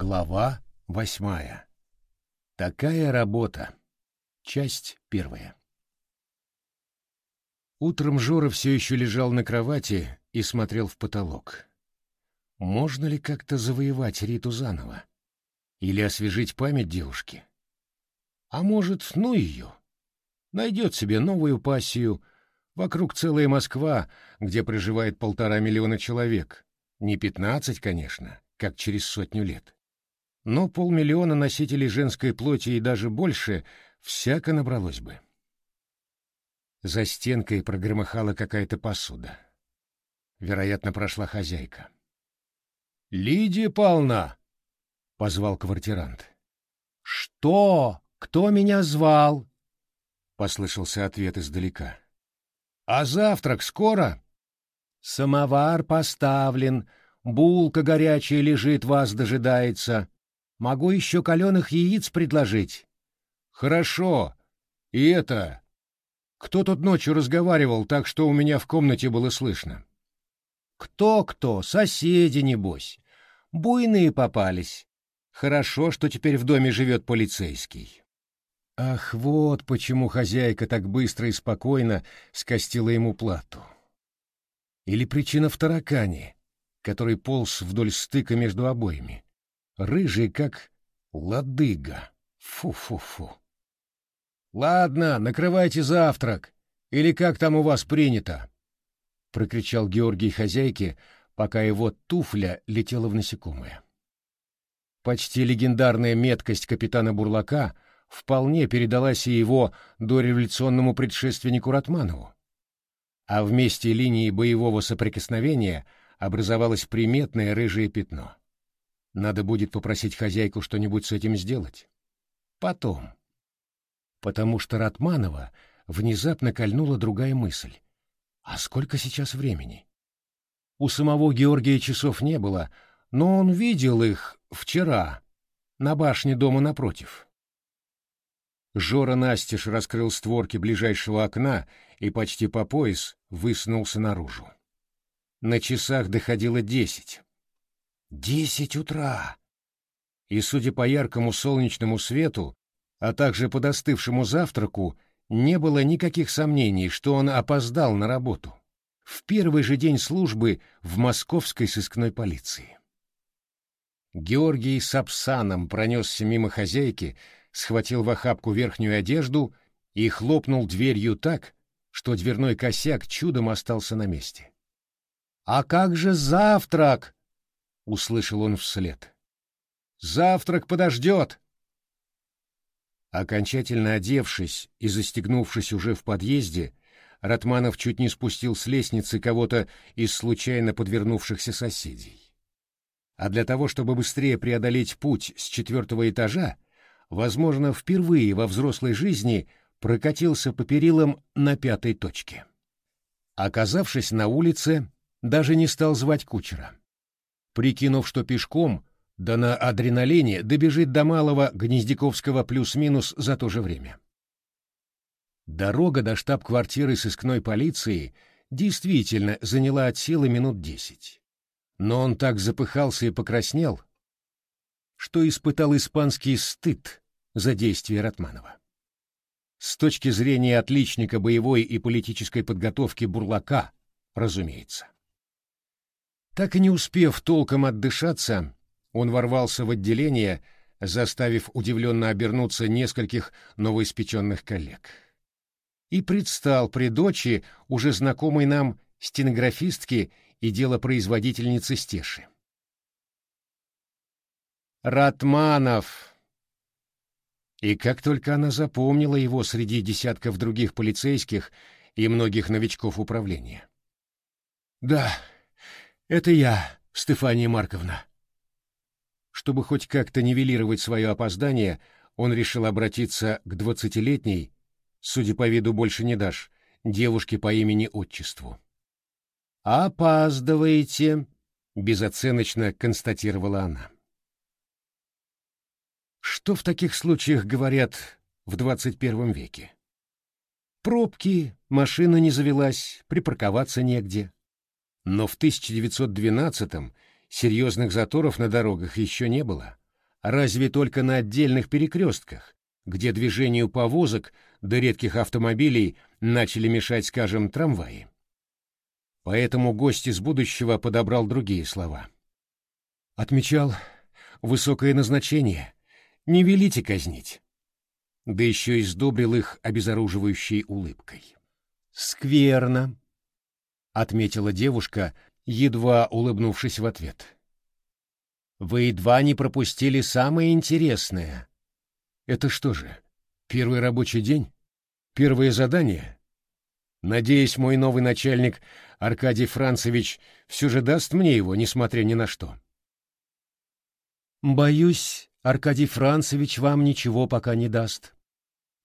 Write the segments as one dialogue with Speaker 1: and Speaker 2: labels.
Speaker 1: Глава восьмая. Такая работа. Часть первая. Утром Жора все еще лежал на кровати и смотрел в потолок. Можно ли как-то завоевать Риту заново? Или освежить память девушки? А может, ну ее? Найдет себе новую пассию. Вокруг целая Москва, где проживает полтора миллиона человек. Не пятнадцать, конечно, как через сотню лет но полмиллиона носителей женской плоти и даже больше всяко набралось бы. За стенкой прогромыхала какая-то посуда. Вероятно, прошла хозяйка. «Лидия Павловна!» — позвал квартирант. «Что? Кто меня звал?» — послышался ответ издалека. «А завтрак скоро?» «Самовар поставлен, булка горячая лежит, вас дожидается», Могу еще каленых яиц предложить. Хорошо. И это... Кто тут ночью разговаривал так, что у меня в комнате было слышно? Кто-кто? Соседи, небось. Буйные попались. Хорошо, что теперь в доме живет полицейский. Ах, вот почему хозяйка так быстро и спокойно скостила ему плату. Или причина в таракане, который полз вдоль стыка между обоями рыжий, как ладыга. Фу-фу-фу. «Ладно, накрывайте завтрак, или как там у вас принято?» — прокричал Георгий хозяйке, пока его туфля летела в насекомое. Почти легендарная меткость капитана Бурлака вполне передалась и его дореволюционному предшественнику Ратманову. А в месте линии боевого соприкосновения образовалось приметное рыжее пятно. Надо будет попросить хозяйку что-нибудь с этим сделать. Потом. Потому что Ратманова внезапно кольнула другая мысль. А сколько сейчас времени? У самого Георгия часов не было, но он видел их вчера на башне дома напротив. Жора Настеж раскрыл створки ближайшего окна и почти по пояс высунулся наружу. На часах доходило десять. Десять утра! И, судя по яркому солнечному свету, а также по достывшему завтраку, не было никаких сомнений, что он опоздал на работу. В первый же день службы в московской сыскной полиции. Георгий с Апсаном пронесся мимо хозяйки, схватил в охапку верхнюю одежду и хлопнул дверью так, что дверной косяк чудом остался на месте. «А как же завтрак?» Услышал он вслед. Завтрак подождет. Окончательно одевшись и застегнувшись уже в подъезде, Ратманов чуть не спустил с лестницы кого-то из случайно подвернувшихся соседей. А для того, чтобы быстрее преодолеть путь с четвертого этажа, возможно, впервые во взрослой жизни прокатился по перилам на пятой точке. Оказавшись на улице, даже не стал звать кучера прикинув, что пешком, да на адреналине добежит до малого Гнездяковского плюс-минус за то же время. Дорога до штаб-квартиры сыскной полиции действительно заняла от силы минут десять. Но он так запыхался и покраснел, что испытал испанский стыд за действия Ратманова. С точки зрения отличника боевой и политической подготовки Бурлака, разумеется. Так и не успев толком отдышаться, он ворвался в отделение, заставив удивленно обернуться нескольких новоиспеченных коллег. И предстал при дочи уже знакомой нам стенографистки и делопроизводительницы Стеши. Ратманов! И как только она запомнила его среди десятков других полицейских и многих новичков управления. «Да, «Это я, Стефания Марковна». Чтобы хоть как-то нивелировать свое опоздание, он решил обратиться к двадцатилетней, судя по виду больше не дашь, девушке по имени-отчеству. «Опаздываете», — безоценочно констатировала она. Что в таких случаях говорят в двадцать первом веке? Пробки, машина не завелась, припарковаться негде. Но в 1912-м серьезных заторов на дорогах еще не было, разве только на отдельных перекрестках, где движению повозок до редких автомобилей начали мешать, скажем, трамваи. Поэтому гость из будущего подобрал другие слова. Отмечал высокое назначение. Не велите казнить. Да еще и сдобрил их обезоруживающей улыбкой. «Скверно», — отметила девушка, едва улыбнувшись в ответ. «Вы едва не пропустили самое интересное». «Это что же, первый рабочий день? Первое задание?» «Надеюсь, мой новый начальник Аркадий Францевич все же даст мне его, несмотря ни на что». «Боюсь, Аркадий Францевич вам ничего пока не даст».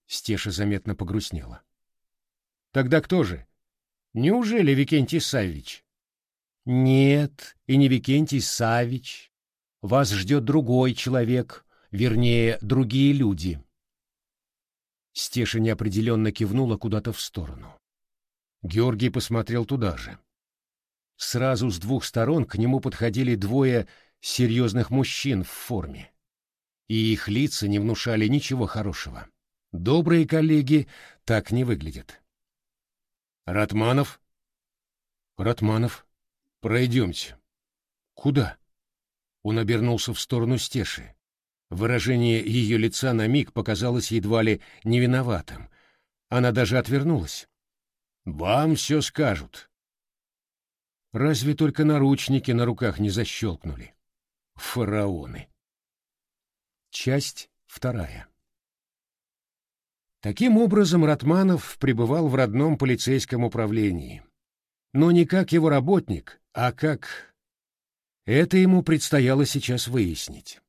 Speaker 1: Стеша заметно погрустнела. «Тогда кто же? Неужели Викентий Савич?» «Нет, и не Викентий Савич. Вас ждет другой человек, вернее, другие люди». Стеша неопределенно кивнула куда-то в сторону. Георгий посмотрел туда же. Сразу с двух сторон к нему подходили двое серьезных мужчин в форме. И их лица не внушали ничего хорошего. Добрые коллеги так не выглядят. «Ратманов?» «Ратманов, пройдемте». «Куда?» Он обернулся в сторону Стеши. Выражение ее лица на миг показалось едва ли невиноватым. Она даже отвернулась. «Вам все скажут». Разве только наручники на руках не защелкнули. Фараоны. Часть вторая. Таким образом, Ратманов пребывал в родном полицейском управлении. Но не как его работник, а как... Это ему предстояло сейчас выяснить.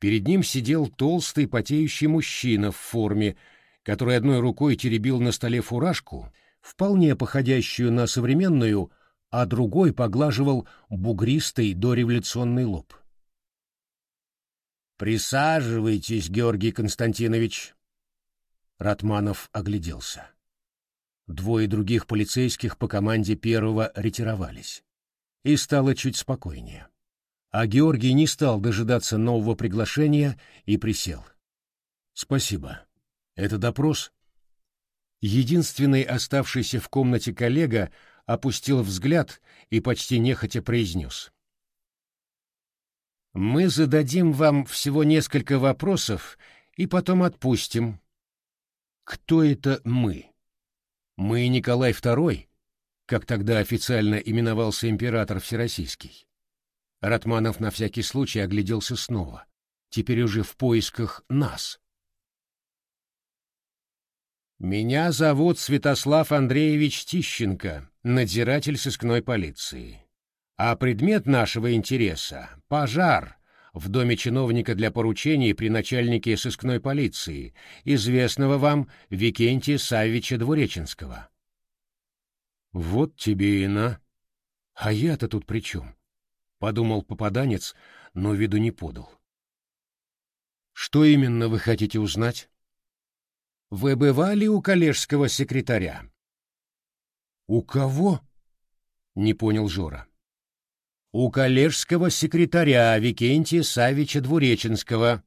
Speaker 1: Перед ним сидел толстый потеющий мужчина в форме, который одной рукой теребил на столе фуражку, вполне походящую на современную, а другой поглаживал бугристый дореволюционный лоб. «Присаживайтесь, Георгий Константинович». Ратманов огляделся. Двое других полицейских по команде первого ретировались. И стало чуть спокойнее. А Георгий не стал дожидаться нового приглашения и присел. «Спасибо. Это допрос?» Единственный оставшийся в комнате коллега опустил взгляд и почти нехотя произнес. «Мы зададим вам всего несколько вопросов и потом отпустим». «Кто это мы?» «Мы Николай II», как тогда официально именовался император Всероссийский. Ратманов на всякий случай огляделся снова, теперь уже в поисках нас. «Меня зовут Святослав Андреевич Тищенко, надзиратель сыскной полиции. А предмет нашего интереса — пожар в доме чиновника для поручений при начальнике сыскной полиции, известного вам Викентия Савича Двуреченского». «Вот тебе и на. А я-то тут при чем?» — подумал попаданец, но виду не подал. «Что именно вы хотите узнать?» Вы бывали у коллежского секретаря? У кого? Не понял Жора. У коллежского секретаря Викентия Савича Двуреченского.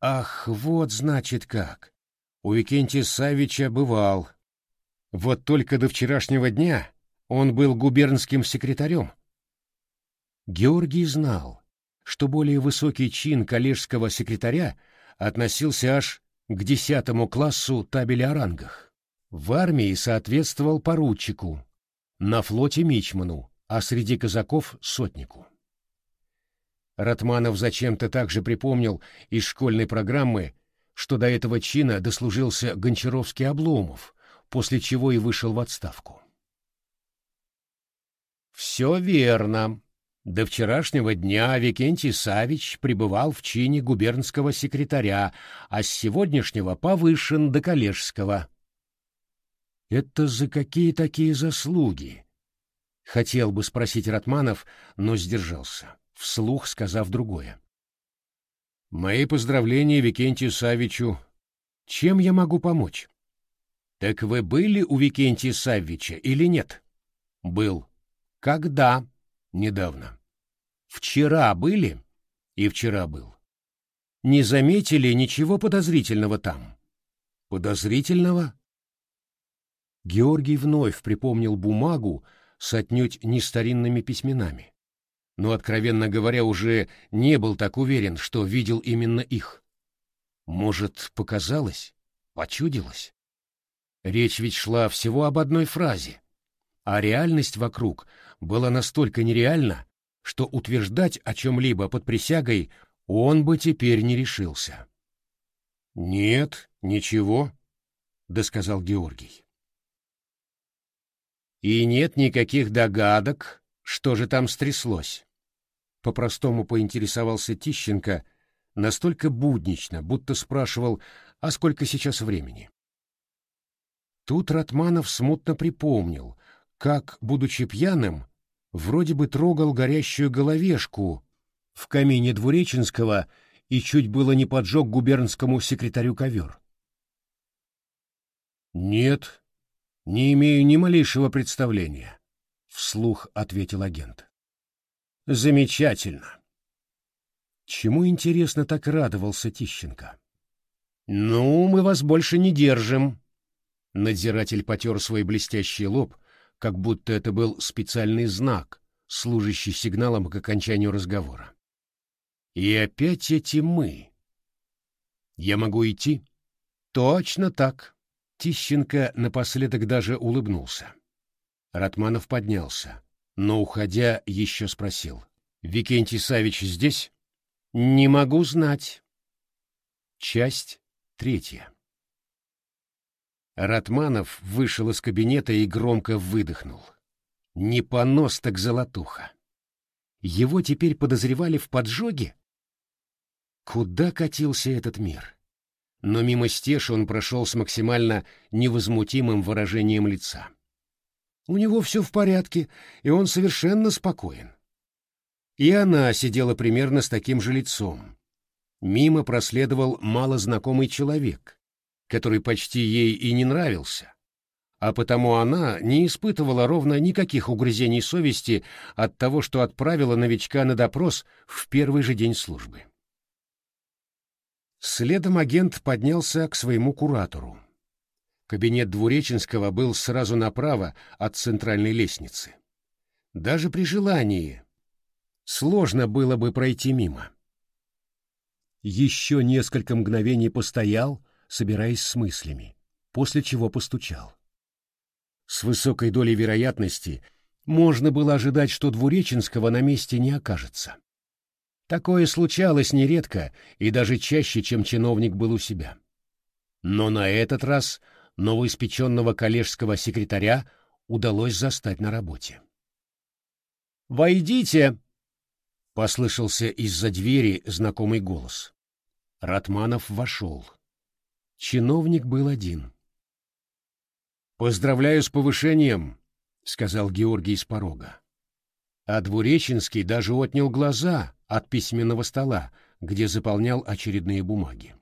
Speaker 1: Ах, вот значит как. У Викентия Савича бывал. Вот только до вчерашнего дня он был губернским секретарем. Георгий знал, что более высокий чин коллежского секретаря относился аж к десятому классу табеля о рангах. В армии соответствовал поручику, на флоте мичману, а среди казаков — сотнику. Ратманов зачем-то также припомнил из школьной программы, что до этого чина дослужился Гончаровский Обломов, после чего и вышел в отставку. «Все верно», до вчерашнего дня Викентий Савич пребывал в чине губернского секретаря, а с сегодняшнего повышен до коллежского. Это за какие такие заслуги? Хотел бы спросить Ратманов, но сдержался, вслух сказав другое. Мои поздравления Викентию Савичу. Чем я могу помочь? Так вы были у Викентия Савича или нет? Был. Когда? Недавно. Вчера были? И вчера был. Не заметили ничего подозрительного там? Подозрительного? Георгий вновь припомнил бумагу с отнюдь не старинными письменами. Но, откровенно говоря, уже не был так уверен, что видел именно их. Может, показалось? Почудилось? Речь ведь шла всего об одной фразе, а реальность вокруг была настолько нереальна, что утверждать о чем-либо под присягой он бы теперь не решился. «Нет, ничего», — досказал Георгий. «И нет никаких догадок, что же там стряслось?» По-простому поинтересовался Тищенко, настолько буднично, будто спрашивал, а сколько сейчас времени. Тут Ратманов смутно припомнил, как, будучи пьяным, вроде бы трогал горящую головешку в камине Двуреченского и чуть было не поджег губернскому секретарю ковер. «Нет, не имею ни малейшего представления», — вслух ответил агент. «Замечательно». Чему, интересно, так радовался Тищенко? «Ну, мы вас больше не держим». Надзиратель потер свой блестящий лоб, как будто это был специальный знак, служащий сигналом к окончанию разговора. И опять эти «мы». «Я могу идти?» «Точно так». Тищенко напоследок даже улыбнулся. Ратманов поднялся, но, уходя, еще спросил. «Викентий Савич здесь?» «Не могу знать». Часть третья. Ратманов вышел из кабинета и громко выдохнул. Не понос так золотуха. Его теперь подозревали в поджоге? Куда катился этот мир? Но мимо стеж он прошел с максимально невозмутимым выражением лица. У него все в порядке, и он совершенно спокоен. И она сидела примерно с таким же лицом. Мимо проследовал малознакомый человек, который почти ей и не нравился, а потому она не испытывала ровно никаких угрызений совести от того, что отправила новичка на допрос в первый же день службы. Следом агент поднялся к своему куратору. Кабинет Двуреченского был сразу направо от центральной лестницы. Даже при желании сложно было бы пройти мимо. Еще несколько мгновений постоял, собираясь с мыслями, после чего постучал. С высокой долей вероятности можно было ожидать, что Двуреченского на месте не окажется. Такое случалось нередко и даже чаще, чем чиновник был у себя. Но на этот раз новоиспеченного коллежского секретаря удалось застать на работе. «Войдите!» — послышался из-за двери знакомый голос. Ратманов вошел. Чиновник был один. «Поздравляю с повышением», — сказал Георгий с порога. А Двуреченский даже отнял глаза от письменного стола, где заполнял очередные бумаги.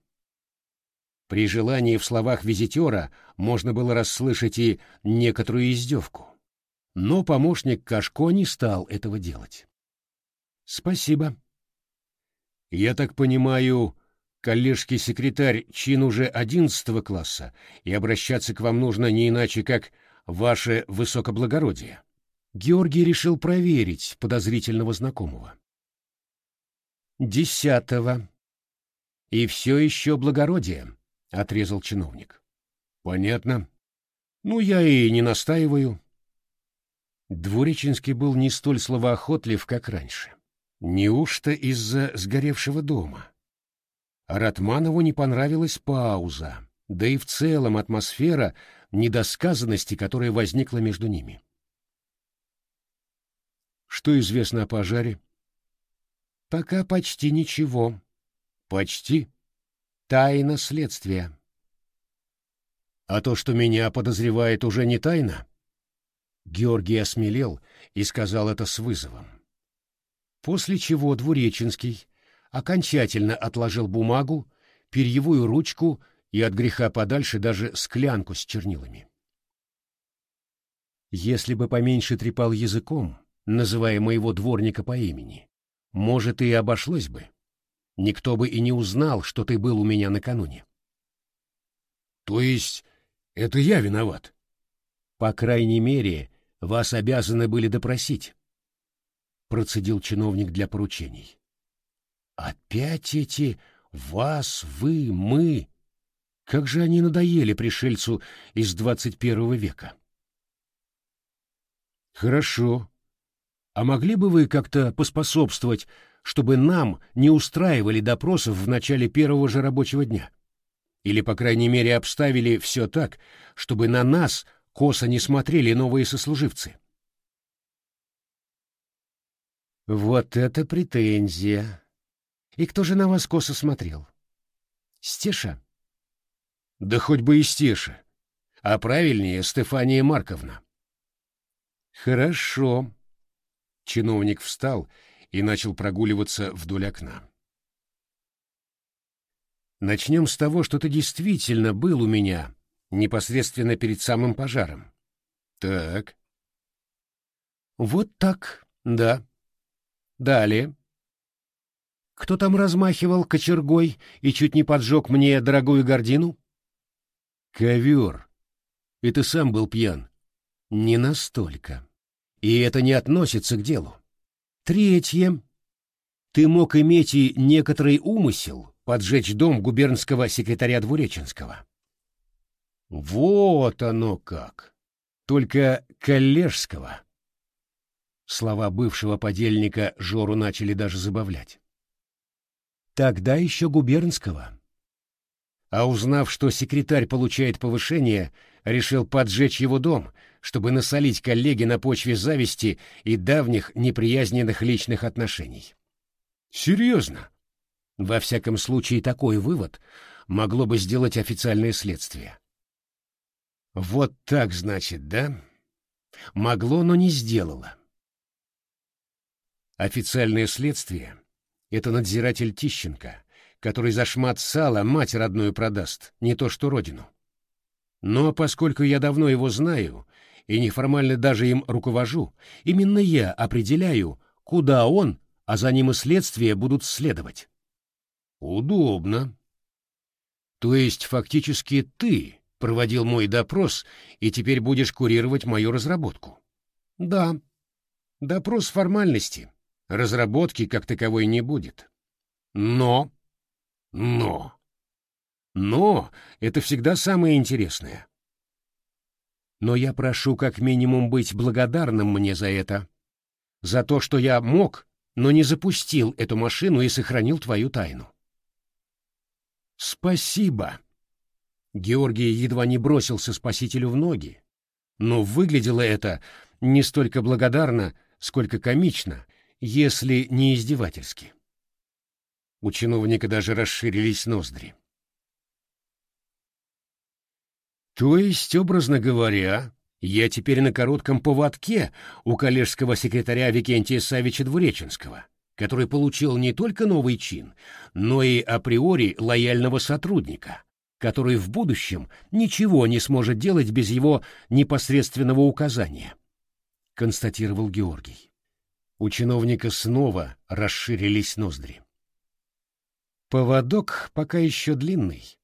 Speaker 1: При желании в словах визитера можно было расслышать и некоторую издевку. Но помощник Кашко не стал этого делать. «Спасибо». «Я так понимаю, коллежский секретарь чин уже одиннадцатого класса, и обращаться к вам нужно не иначе, как ваше высокоблагородие». Георгий решил проверить подозрительного знакомого. «Десятого. И все еще благородие», — отрезал чиновник. «Понятно. Ну, я и не настаиваю». Двуреченский был не столь словоохотлив, как раньше. Неужто из-за сгоревшего дома? Ратманову не понравилась пауза, да и в целом атмосфера недосказанности, которая возникла между ними. Что известно о пожаре? Пока почти ничего. Почти. Тайна следствия. А то, что меня подозревает, уже не тайна? Георгий осмелел и сказал это с вызовом. После чего Двуреченский окончательно отложил бумагу, перьевую ручку и от греха подальше даже склянку с чернилами. Если бы поменьше трепал языком, называя моего дворника по имени. Может, и обошлось бы. никто бы и не узнал, что ты был у меня накануне.
Speaker 2: То есть это я виноват?
Speaker 1: По крайней мере, вас обязаны были допросить, процедил чиновник для поручений. Опять эти «вас», «вы», «мы». Как же они надоели пришельцу из двадцать первого века. Хорошо. А могли бы вы как-то поспособствовать, чтобы нам не устраивали допросов в начале первого же рабочего дня? Или, по крайней мере, обставили все так, чтобы на нас косо не смотрели новые сослуживцы? Вот это претензия. И кто же на вас косо смотрел? Стеша? Да хоть бы и Стеша. А правильнее Стефания Марковна. Хорошо. Чиновник встал и начал прогуливаться вдоль окна. Начнем с того, что ты действительно был у меня непосредственно перед самым пожаром. Так. Вот так, да. Далее. Кто там размахивал кочергой и чуть не поджег мне дорогую гордину? Ковер. И ты сам был пьян. Не настолько. И это не относится к делу. Третье. Ты мог иметь и некоторый умысел поджечь дом губернского секретаря Двуреченского. Вот оно как. Только коллежского. Слова бывшего подельника Жору начали даже забавлять. Тогда еще губернского. А узнав, что секретарь получает повышение, решил поджечь его дом, чтобы насолить коллеге на почве зависти и давних неприязненных личных отношений. Серьезно? Во всяком случае, такой вывод могло бы сделать официальное следствие. Вот так, значит, да? Могло, но не сделало. Официальное следствие — это надзиратель Тищенко, который за шмат сала мать родную продаст, не то что родину. Но поскольку я давно его знаю и неформально даже им руковожу, именно я определяю, куда он, а за ним и следствие будут следовать. Удобно. То есть фактически ты проводил мой допрос и теперь будешь курировать мою разработку? Да. Допрос формальности. Разработки как таковой не будет. Но... Но... Но это всегда самое интересное. Но я прошу как минимум быть благодарным мне за это. За то, что я мог, но не запустил эту машину и сохранил твою тайну. Спасибо. Георгий едва не бросился спасителю в ноги, но выглядело это не столько благодарно, сколько комично, если не издевательски. У чиновника даже расширились ноздри. То есть, образно говоря, я теперь на коротком поводке у коллежского секретаря Викентия Савича Двуреченского, который получил не только новый чин, но и априори лояльного сотрудника, который в будущем ничего не сможет делать без его непосредственного указания, констатировал Георгий. У чиновника снова расширились ноздри. Поводок пока еще длинный.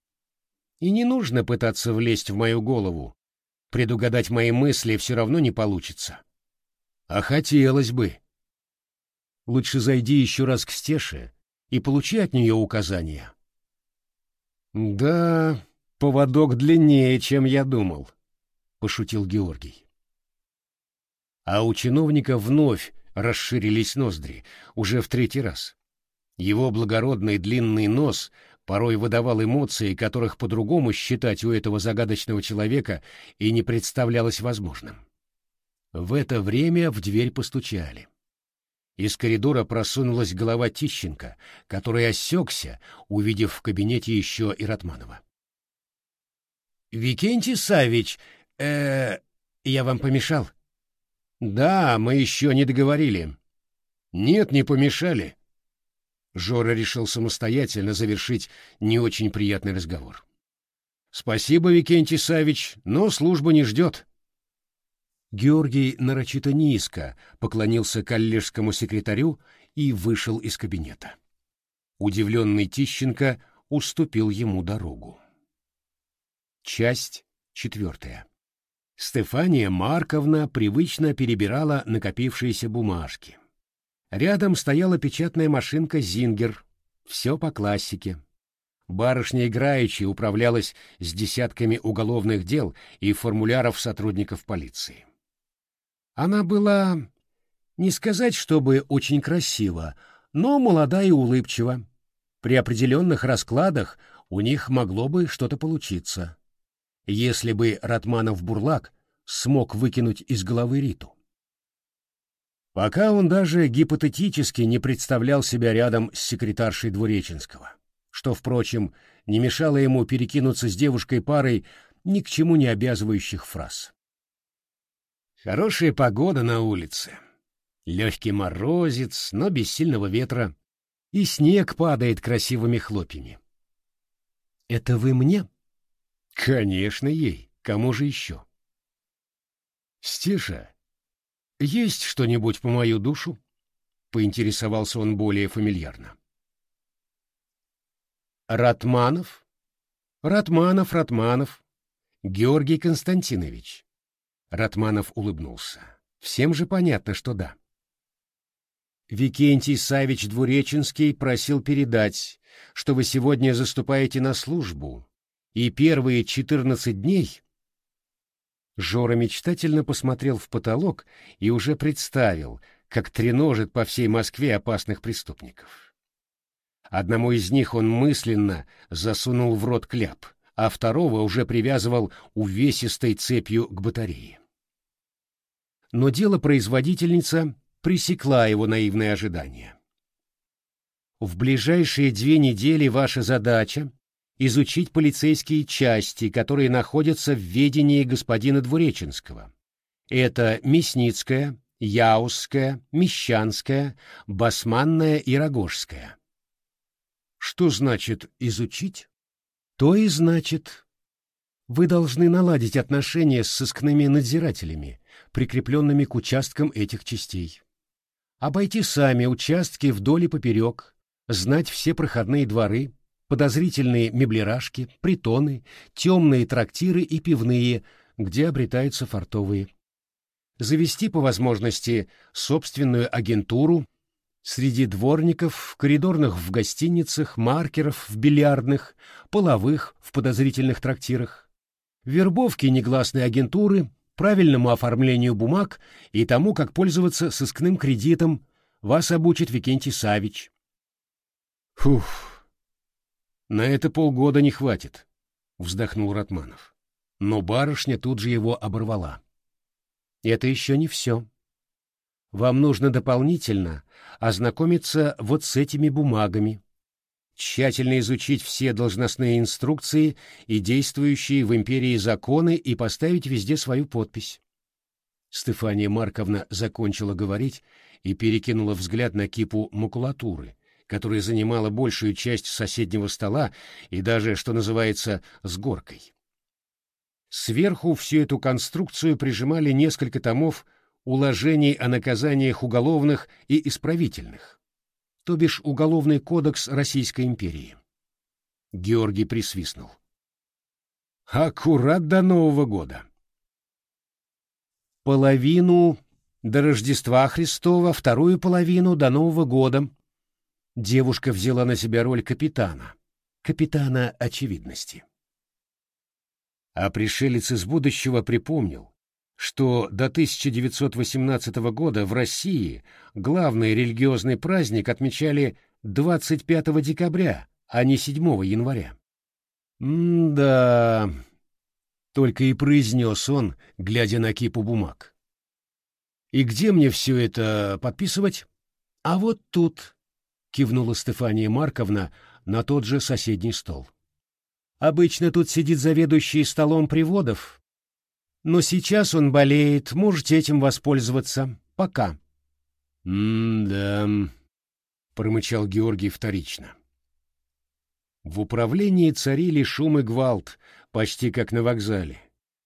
Speaker 1: И не нужно пытаться влезть в мою голову. Предугадать мои мысли все равно не получится. А хотелось бы. Лучше зайди еще раз к Стеше и получи от нее указания. Да, поводок длиннее, чем я думал, пошутил Георгий. А у чиновника вновь расширились ноздри, уже в третий раз. Его благородный длинный нос порой выдавал эмоции, которых по-другому считать у этого загадочного человека и не представлялось возможным. В это время в дверь постучали. Из коридора просунулась голова Тищенко, который осекся, увидев в кабинете еще и Ратманова. «Викентий Савич, э, я вам помешал?» «Да, мы еще не договорили». «Нет, не помешали. Жора решил самостоятельно завершить не очень приятный разговор. «Спасибо, Викентий Савич, но служба не ждет». Георгий нарочито низко поклонился коллежскому секретарю и вышел из кабинета. Удивленный Тищенко уступил ему дорогу. Часть четвертая. Стефания Марковна привычно перебирала накопившиеся бумажки. Рядом стояла печатная машинка «Зингер». Все по классике. Барышня играючи управлялась с десятками уголовных дел и формуляров сотрудников полиции. Она была, не сказать, чтобы очень красива, но молода и улыбчива. При определенных раскладах у них могло бы что-то получиться. Если бы Ратманов-Бурлак смог выкинуть из головы Риту. Пока он даже гипотетически не представлял себя рядом с секретаршей Двуреченского, что, впрочем, не мешало ему перекинуться с девушкой парой ни к чему не обязывающих фраз. Хорошая погода на улице. Легкий морозец, но без сильного ветра. И снег падает красивыми хлопьями. «Это вы мне?» «Конечно, ей. Кому же еще?» «Стеша, есть что-нибудь по мою душу?» — поинтересовался он более фамильярно. «Ратманов? Ратманов, Ратманов. Георгий Константинович». Ратманов улыбнулся. «Всем же понятно, что да». Викентий Савич Двуреченский просил передать, что вы сегодня заступаете на службу, и первые четырнадцать дней Жора мечтательно посмотрел в потолок и уже представил, как треножит по всей Москве опасных преступников. Одному из них он мысленно засунул в рот кляп, а второго уже привязывал увесистой цепью к батарее. Но дело производительница пресекла его наивные ожидания. В ближайшие две недели ваша задача изучить полицейские части, которые находятся в ведении господина Двуреченского. Это Мясницкая, Яузская, Мещанская, Басманная и Рогожская. Что значит «изучить»? То и значит, вы должны наладить отношения с сыскными надзирателями, прикрепленными к участкам этих частей. Обойти сами участки вдоль и поперек, знать все проходные дворы, подозрительные меблерашки, притоны, темные трактиры и пивные, где обретаются фартовые. Завести по возможности собственную агентуру среди дворников, коридорных в гостиницах, маркеров в бильярдных, половых в подозрительных трактирах, вербовки негласной агентуры, правильному оформлению бумаг и тому, как пользоваться сыскным кредитом, вас обучит Викентий Савич. Фух, на это полгода не хватит, вздохнул Ратманов. Но барышня тут же его оборвала. Это еще не все. Вам нужно дополнительно ознакомиться вот с этими бумагами, тщательно изучить все должностные инструкции и действующие в империи законы и поставить везде свою подпись. Стефания Марковна закончила говорить и перекинула взгляд на кипу макулатуры, которая занимала большую часть соседнего стола и даже, что называется, с горкой. Сверху всю эту конструкцию прижимали несколько томов уложений о наказаниях уголовных и исправительных, то бишь Уголовный кодекс Российской империи. Георгий присвистнул. Аккурат до Нового года. Половину до Рождества Христова, вторую половину до Нового года, девушка взяла на себя роль капитана, капитана очевидности. А пришелец из будущего припомнил, что до 1918 года в России главный религиозный праздник отмечали 25 декабря, а не 7 января. «М-да...» — только и произнес он, глядя на кипу бумаг. «И где мне все это подписывать?» «А вот тут», — кивнула Стефания Марковна на тот же соседний стол. «Обычно тут сидит заведующий столом приводов, но сейчас он болеет, можете этим воспользоваться. Пока». «М-да», — промычал Георгий вторично. В управлении царили шум и гвалт, почти как на вокзале.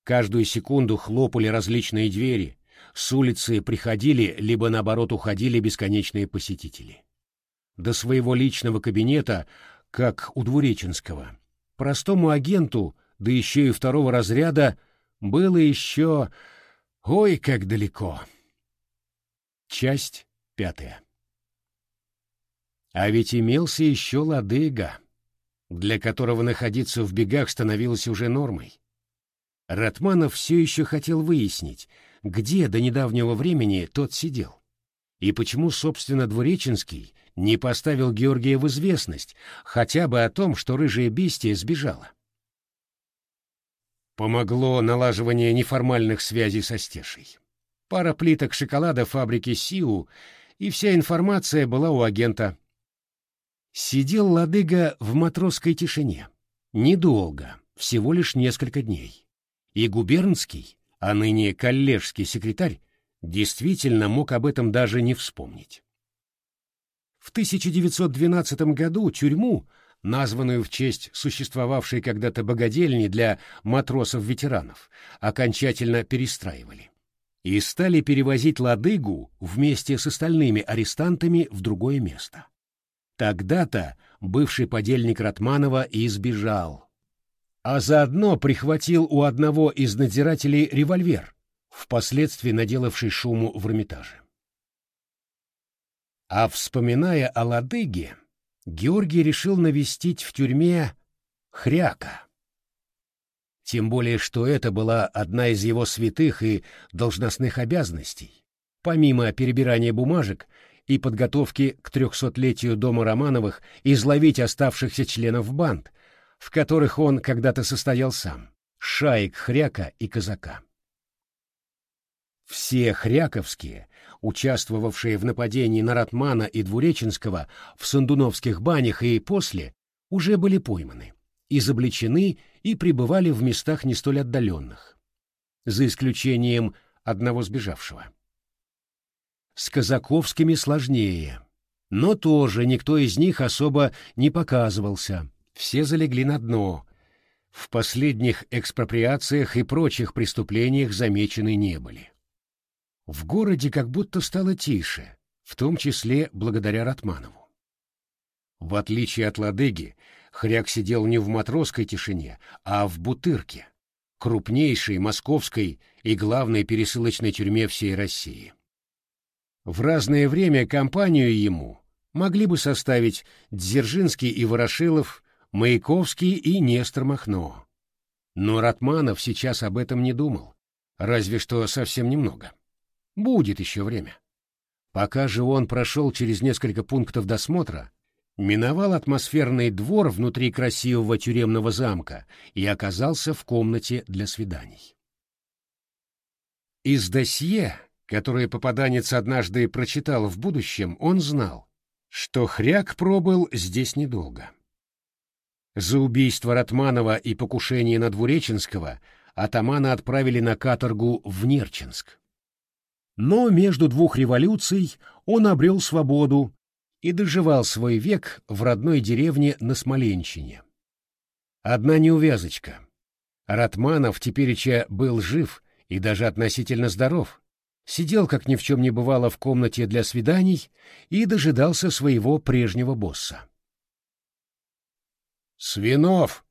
Speaker 1: Каждую секунду хлопали различные двери, с улицы приходили, либо наоборот уходили бесконечные посетители. До своего личного кабинета, как у Двуреченского, простому агенту, да еще и второго разряда, было еще... Ой, как далеко! Часть пятая. А ведь имелся еще ладыга, для которого находиться в бегах становилось уже нормой. Ратманов все еще хотел выяснить, где до недавнего времени тот сидел, и почему, собственно, Двуреченский не поставил Георгия в известность хотя бы о том, что рыжая бестия сбежала. Помогло налаживание неформальных связей со Стешей. Пара плиток шоколада фабрики Сиу, и вся информация была у агента. Сидел ладыга в матросской тишине. Недолго, всего лишь несколько дней. И губернский, а ныне коллежский секретарь, действительно мог об этом даже не вспомнить. В 1912 году тюрьму, названную в честь существовавшей когда-то богадельни для матросов-ветеранов, окончательно перестраивали и стали перевозить ладыгу вместе с остальными арестантами в другое место. Тогда-то бывший подельник Ратманова и сбежал. А заодно прихватил у одного из надзирателей револьвер, впоследствии наделавший шуму в Эрмитаже. А вспоминая о Ладыге, Георгий решил навестить в тюрьме Хряка. Тем более, что это была одна из его святых и должностных обязанностей. Помимо перебирания бумажек и подготовки к трехсотлетию дома Романовых изловить оставшихся членов банд, в которых он когда-то состоял сам, шаек хряка и казака. Все хряковские, участвовавшие в нападении на Ратмана и Двуреченского в Сандуновских банях и после, уже были пойманы, изобличены и пребывали в местах не столь отдаленных, за исключением одного сбежавшего. С казаковскими сложнее, но тоже никто из них особо не показывался, все залегли на дно. В последних экспроприациях и прочих преступлениях замечены не были. В городе как будто стало тише, в том числе благодаря Ратманову. В отличие от Ладыги, Хряк сидел не в матросской тишине, а в Бутырке, крупнейшей московской и главной пересылочной тюрьме всей России. В разное время компанию ему могли бы составить Дзержинский и Ворошилов, Маяковский и Нестор Махно. Но Ратманов сейчас об этом не думал, разве что совсем немного. Будет еще время. Пока же он прошел через несколько пунктов досмотра, миновал атмосферный двор внутри красивого тюремного замка и оказался в комнате для свиданий. Из досье которое попаданец однажды прочитал в будущем, он знал, что хряк пробыл здесь недолго. За убийство Ратманова и покушение на Двуреченского атамана отправили на каторгу в Нерчинск. Но между двух революций он обрел свободу и доживал свой век в родной деревне на Смоленщине. Одна неувязочка. Ратманов тепереча был жив и даже относительно здоров, сидел, как ни в чем не бывало, в комнате для свиданий и дожидался своего прежнего босса. «Свинов!»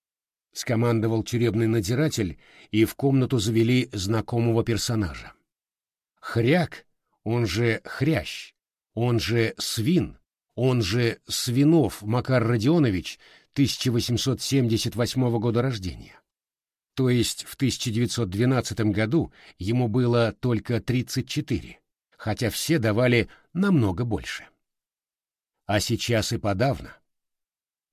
Speaker 1: — скомандовал тюремный надзиратель, и в комнату завели знакомого персонажа. Хряк, он же Хрящ, он же Свин, он же Свинов Макар Родионович, 1878 года рождения то есть в 1912 году ему было только 34, хотя все давали намного больше. А сейчас и подавно.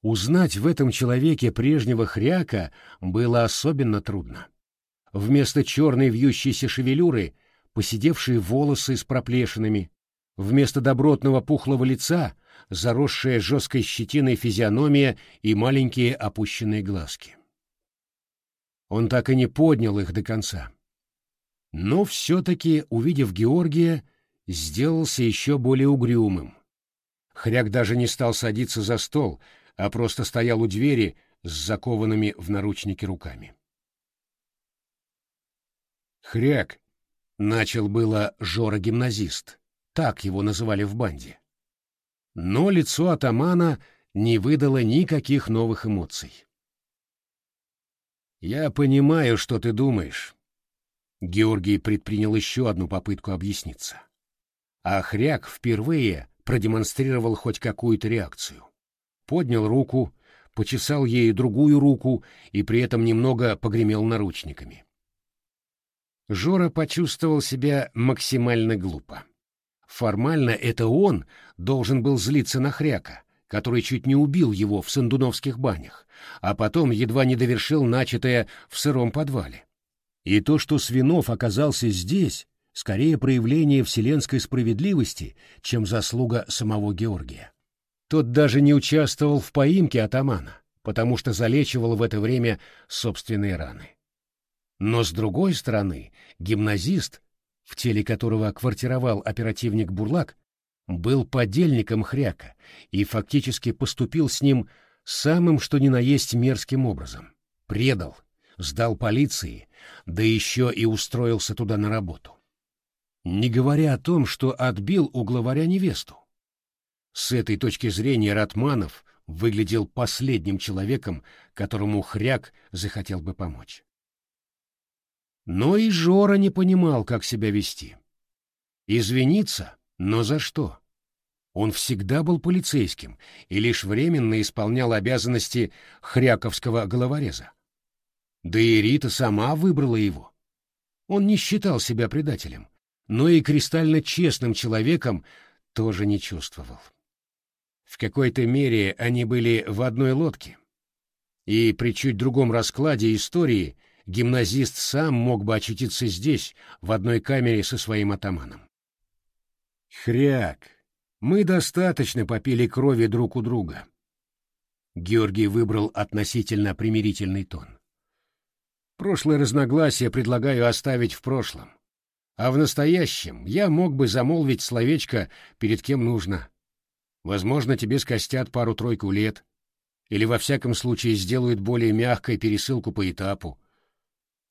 Speaker 1: Узнать в этом человеке прежнего хряка было особенно трудно. Вместо черной вьющейся шевелюры — посидевшие волосы с проплешинами, вместо добротного пухлого лица — заросшая жесткой щетиной физиономия и маленькие опущенные глазки. Он так и не поднял их до конца. Но все-таки, увидев Георгия, сделался еще более угрюмым. Хряк даже не стал садиться за стол, а просто стоял у двери с закованными в наручники руками. «Хряк!» — начал было Жора-гимназист, так его называли в банде. Но лицо атамана не выдало никаких новых эмоций. «Я понимаю, что ты думаешь». Георгий предпринял еще одну попытку объясниться. А Хряк впервые продемонстрировал хоть какую-то реакцию. Поднял руку, почесал ею другую руку и при этом немного погремел наручниками. Жора почувствовал себя максимально глупо. Формально это он должен был злиться на Хряка, который чуть не убил его в Сандуновских банях, а потом едва не довершил начатое в сыром подвале. И то, что Свинов оказался здесь, скорее проявление вселенской справедливости, чем заслуга самого Георгия. Тот даже не участвовал в поимке атамана, потому что залечивал в это время собственные раны. Но, с другой стороны, гимназист, в теле которого квартировал оперативник Бурлак, был подельником Хряка и фактически поступил с ним самым что ни на есть мерзким образом. Предал, сдал полиции, да еще и устроился туда на работу. Не говоря о том, что отбил у главаря невесту. С этой точки зрения Ратманов выглядел последним человеком, которому Хряк захотел бы помочь. Но и Жора не понимал, как себя вести. Извиниться? Но за что? Он всегда был полицейским и лишь временно исполнял обязанности хряковского головореза. Да и Рита сама выбрала его. Он не считал себя предателем, но и кристально честным человеком тоже не чувствовал. В какой-то мере они были в одной лодке. И при чуть другом раскладе истории гимназист сам мог бы очутиться здесь, в одной камере со своим атаманом. «Хряк, мы достаточно попили крови друг у друга». Георгий выбрал относительно примирительный тон. «Прошлое разногласие предлагаю оставить в прошлом. А в настоящем я мог бы замолвить словечко перед кем нужно. Возможно, тебе скостят пару-тройку лет, или во всяком случае сделают более мягкой пересылку по этапу.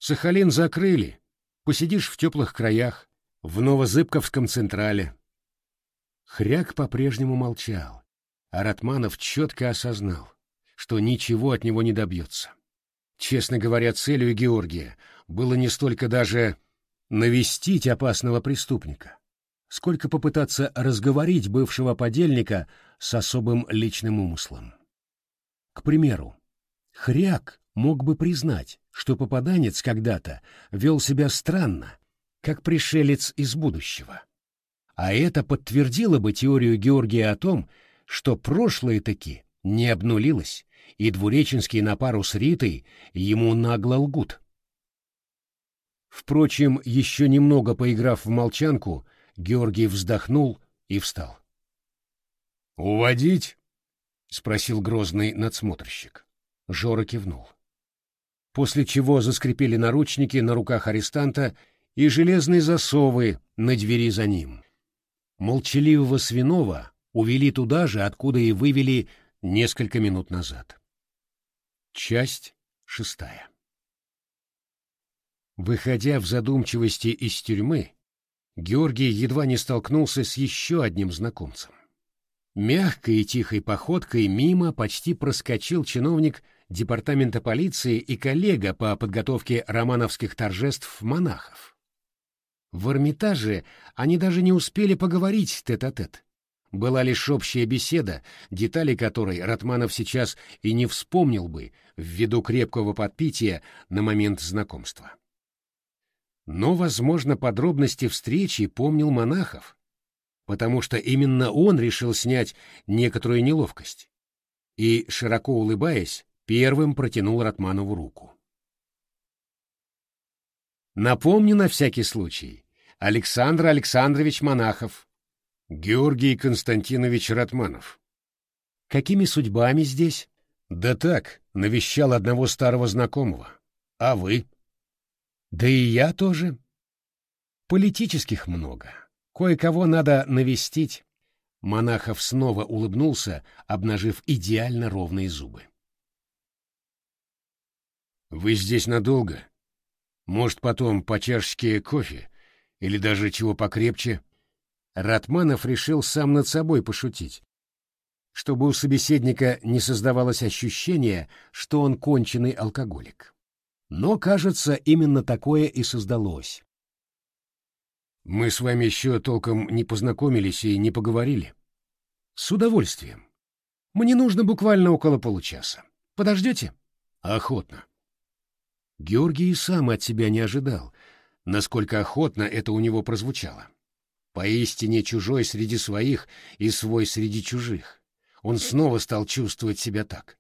Speaker 1: Сахалин закрыли, посидишь в теплых краях, в Новозыбковском Централе. Хряк по-прежнему молчал, а Ратманов четко осознал, что ничего от него не добьется. Честно говоря, целью Георгия было не столько даже навестить опасного преступника, сколько попытаться разговорить бывшего подельника с особым личным умыслом. К примеру, Хряк мог бы признать, что попаданец когда-то вел себя странно, как пришелец из будущего. А это подтвердило бы теорию Георгия о том, что прошлое таки не обнулилось, и двуреченский на пару с Ритой ему нагло лгут. Впрочем, еще немного поиграв в молчанку, Георгий вздохнул и встал. «Уводить?» — спросил грозный надсмотрщик. Жора кивнул. После чего заскрипели наручники на руках арестанта и железные засовы на двери за ним. Молчаливого Свинова увели туда же, откуда и вывели несколько минут назад. Часть шестая. Выходя в задумчивости из тюрьмы, Георгий едва не столкнулся с еще одним знакомцем. Мягкой и тихой походкой мимо почти проскочил чиновник департамента полиции и коллега по подготовке романовских торжеств монахов. В Эрмитаже они даже не успели поговорить тет-а-тет. -тет. Была лишь общая беседа, детали которой Ратманов сейчас и не вспомнил бы ввиду крепкого подпития на момент знакомства. Но, возможно, подробности встречи помнил Монахов, потому что именно он решил снять некоторую неловкость. И, широко улыбаясь, первым протянул Ратманову руку. Напомню на всякий случай. Александр Александрович Монахов. Георгий Константинович Ратманов. Какими судьбами здесь? Да так, навещал одного старого знакомого. А вы? Да и я тоже. Политических много. Кое-кого надо навестить. Монахов снова улыбнулся, обнажив идеально ровные зубы. «Вы здесь надолго? Может, потом по чашечке кофе? Или даже чего покрепче?» Ратманов решил сам над собой пошутить, чтобы у собеседника не создавалось ощущение, что он конченый алкоголик. Но, кажется, именно такое и создалось.
Speaker 2: «Мы с вами еще толком не познакомились и не поговорили».
Speaker 1: «С удовольствием. Мне нужно буквально около получаса. Подождете?»
Speaker 2: «Охотно».
Speaker 1: Георгий и сам от себя не ожидал, насколько охотно это у него прозвучало. Поистине чужой среди своих и свой среди чужих. Он снова стал чувствовать себя так.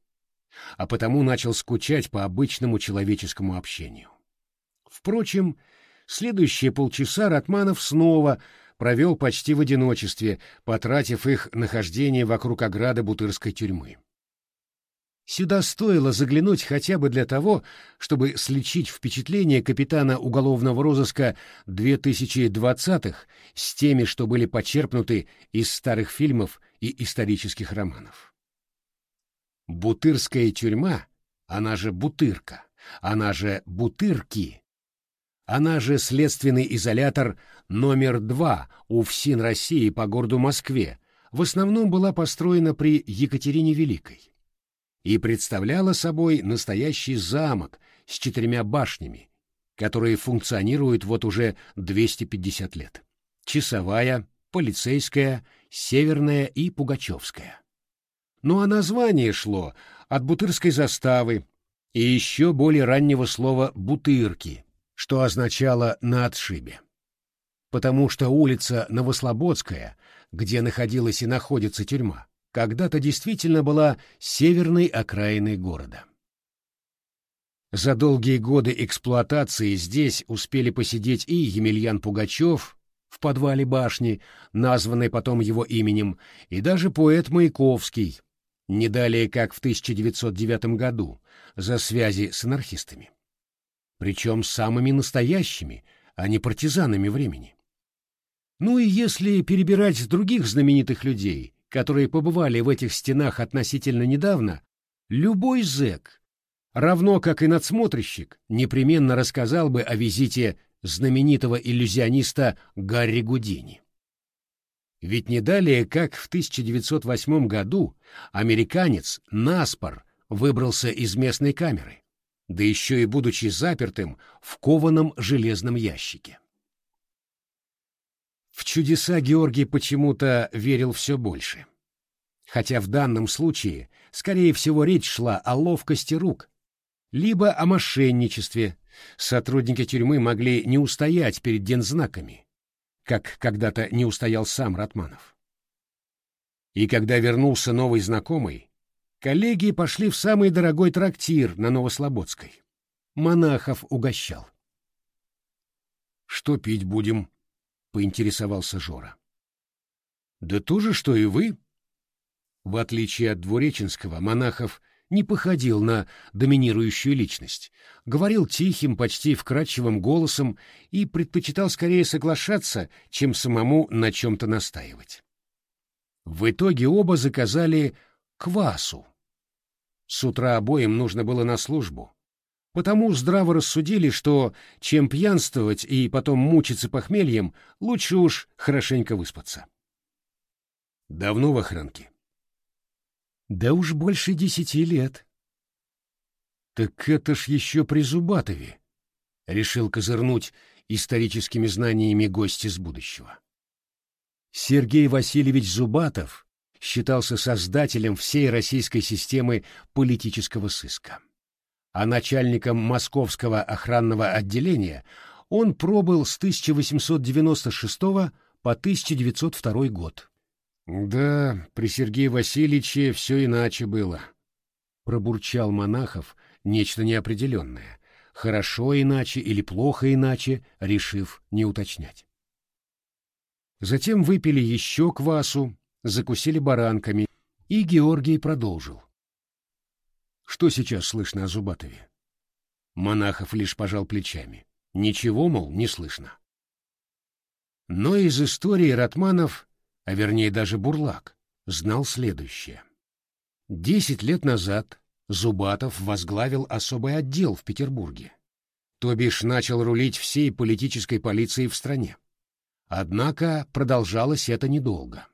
Speaker 1: А потому начал скучать по обычному человеческому общению. Впрочем, следующие полчаса Ратманов снова провел почти в одиночестве, потратив их нахождение вокруг ограды Бутырской тюрьмы. Сюда стоило заглянуть хотя бы для того, чтобы сличить впечатления капитана уголовного розыска 2020-х с теми, что были почерпнуты из старых фильмов и исторических романов. Бутырская тюрьма, она же Бутырка, она же Бутырки, она же следственный изолятор номер два у ФСИН России по городу Москве, в основном была построена при Екатерине Великой и представляла собой настоящий замок с четырьмя башнями, которые функционируют вот уже 250 лет. Часовая, полицейская, северная и пугачевская. Ну а название шло от бутырской заставы и еще более раннего слова «бутырки», что означало «на отшибе». Потому что улица Новослободская, где находилась и находится тюрьма, когда-то действительно была северной окраиной города. За долгие годы эксплуатации здесь успели посидеть и Емельян Пугачев в подвале башни, названной потом его именем, и даже поэт Маяковский, не далее как в 1909 году, за связи с анархистами. Причем самыми настоящими, а не партизанами времени. Ну и если перебирать других знаменитых людей, которые побывали в этих стенах относительно недавно, любой зэк, равно как и надсмотрщик, непременно рассказал бы о визите знаменитого иллюзиониста Гарри Гудини. Ведь не далее, как в 1908 году, американец Наспор выбрался из местной камеры, да еще и будучи запертым в кованом железном ящике. В чудеса Георгий почему-то верил все больше. Хотя в данном случае, скорее всего, речь шла о ловкости рук, либо о мошенничестве. Сотрудники тюрьмы могли не устоять перед дензнаками, как когда-то не устоял сам Ратманов. И когда вернулся новый знакомый, коллеги пошли в самый дорогой трактир на Новослободской. Монахов угощал.
Speaker 2: «Что пить будем?» — поинтересовался Жора.
Speaker 1: «Да то же, что и вы». В отличие от Двуреченского, Монахов не походил на доминирующую личность, говорил тихим, почти вкрадчивым голосом и предпочитал скорее соглашаться, чем самому на чем-то настаивать. В итоге оба заказали квасу. С утра обоим нужно было на службу, Потому здраво рассудили, что чем пьянствовать и потом мучиться похмельем, лучше уж хорошенько выспаться.
Speaker 2: Давно в охранке?
Speaker 1: Да уж больше десяти лет. Так это ж еще при Зубатове, — решил козырнуть историческими знаниями гости с будущего. Сергей Васильевич Зубатов считался создателем всей российской системы политического сыска а начальником Московского охранного отделения он пробыл с 1896 по 1902 год.
Speaker 2: «Да, при Сергее Васильевиче все иначе было», —
Speaker 1: пробурчал Монахов нечто неопределенное, хорошо иначе или плохо иначе, решив не уточнять. Затем выпили еще квасу, закусили баранками, и Георгий продолжил. Что сейчас слышно о Зубатове? Монахов лишь пожал плечами. Ничего, мол, не слышно. Но из истории Ратманов, а вернее даже Бурлак, знал следующее. Десять лет назад Зубатов возглавил особый отдел в Петербурге. То бишь начал рулить всей политической полицией в стране. Однако продолжалось это недолго.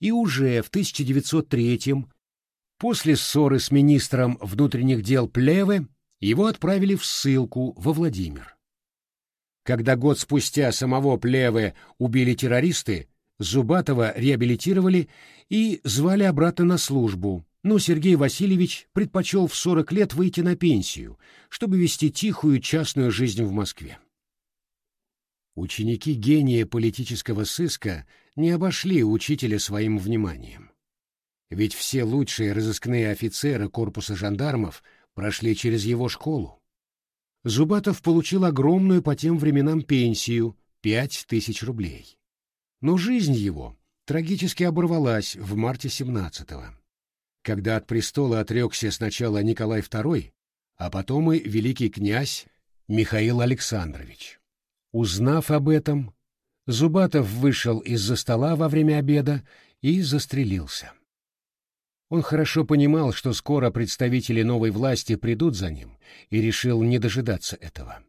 Speaker 1: И уже в 1903 после ссоры с министром внутренних дел Плеве, его отправили в ссылку во Владимир. Когда год спустя самого Плеве убили террористы, Зубатова реабилитировали и звали обратно на службу, но Сергей Васильевич предпочел в 40 лет выйти на пенсию, чтобы вести тихую частную жизнь в Москве. Ученики гения политического сыска не обошли учителя своим вниманием. Ведь все лучшие разыскные офицеры корпуса жандармов прошли через его школу. Зубатов получил огромную по тем временам пенсию — пять тысяч рублей. Но жизнь его трагически оборвалась в марте 17-го, когда от престола отрекся сначала Николай II, а потом и великий князь Михаил Александрович. Узнав об этом, Зубатов вышел из-за стола во время обеда и застрелился. Он хорошо понимал, что скоро представители новой власти придут за ним, и решил не дожидаться этого.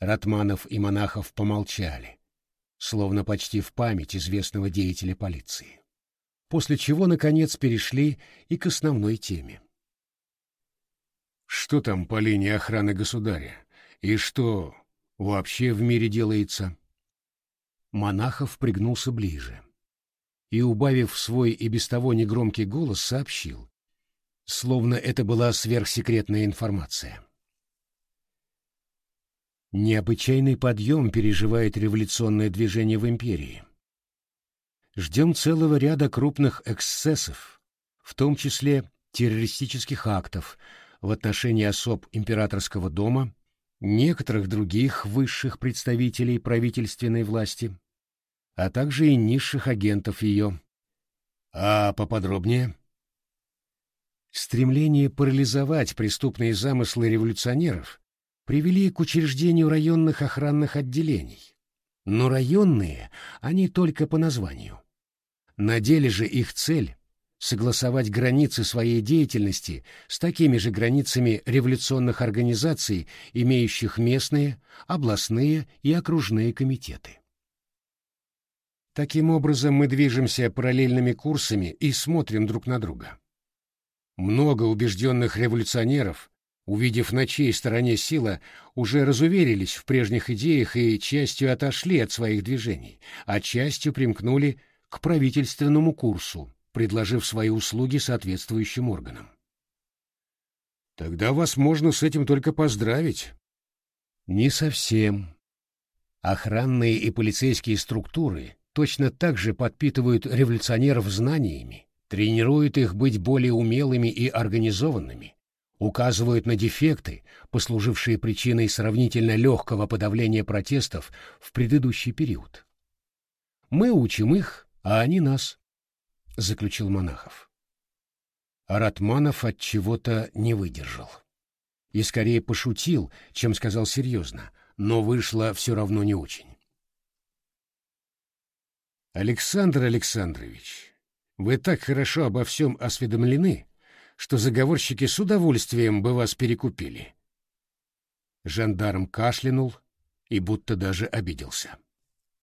Speaker 1: Ратманов и Монахов помолчали, словно почти в память известного деятеля полиции, после чего, наконец, перешли и к основной теме.
Speaker 2: Что там по линии охраны государя? И что вообще в мире делается?
Speaker 1: Монахов пригнулся ближе и, убавив свой и без того негромкий голос, сообщил, словно это была сверхсекретная информация. Необычайный подъем переживает революционное движение в империи. Ждем целого ряда крупных эксцессов, в том числе террористических актов в отношении особ императорского дома, некоторых других высших представителей правительственной власти, а также и низших агентов ее. А поподробнее? Стремление парализовать преступные замыслы революционеров привели к учреждению районных охранных отделений. Но районные они только по названию. На деле же их цель — согласовать границы своей деятельности с такими же границами революционных организаций, имеющих местные, областные и окружные комитеты. Таким образом, мы движемся параллельными курсами и смотрим друг на друга. Много убежденных революционеров, увидев на чьей стороне сила, уже разуверились в прежних идеях и частью отошли от своих движений, а частью примкнули к правительственному курсу, предложив свои услуги соответствующим органам.
Speaker 2: Тогда вас можно с этим только поздравить.
Speaker 1: Не совсем. Охранные и полицейские структуры точно так же подпитывают революционеров знаниями, тренируют их быть более умелыми и организованными, указывают на дефекты, послужившие причиной сравнительно легкого подавления протестов в предыдущий период. Мы учим их, а они нас, — заключил Монахов. Аратманов от чего-то не выдержал. И скорее пошутил, чем сказал серьезно, но вышло все равно не очень.
Speaker 2: Александр Александрович, вы так хорошо обо всем осведомлены, что заговорщики с удовольствием бы вас перекупили.
Speaker 1: Жандарм кашлянул и будто даже обиделся.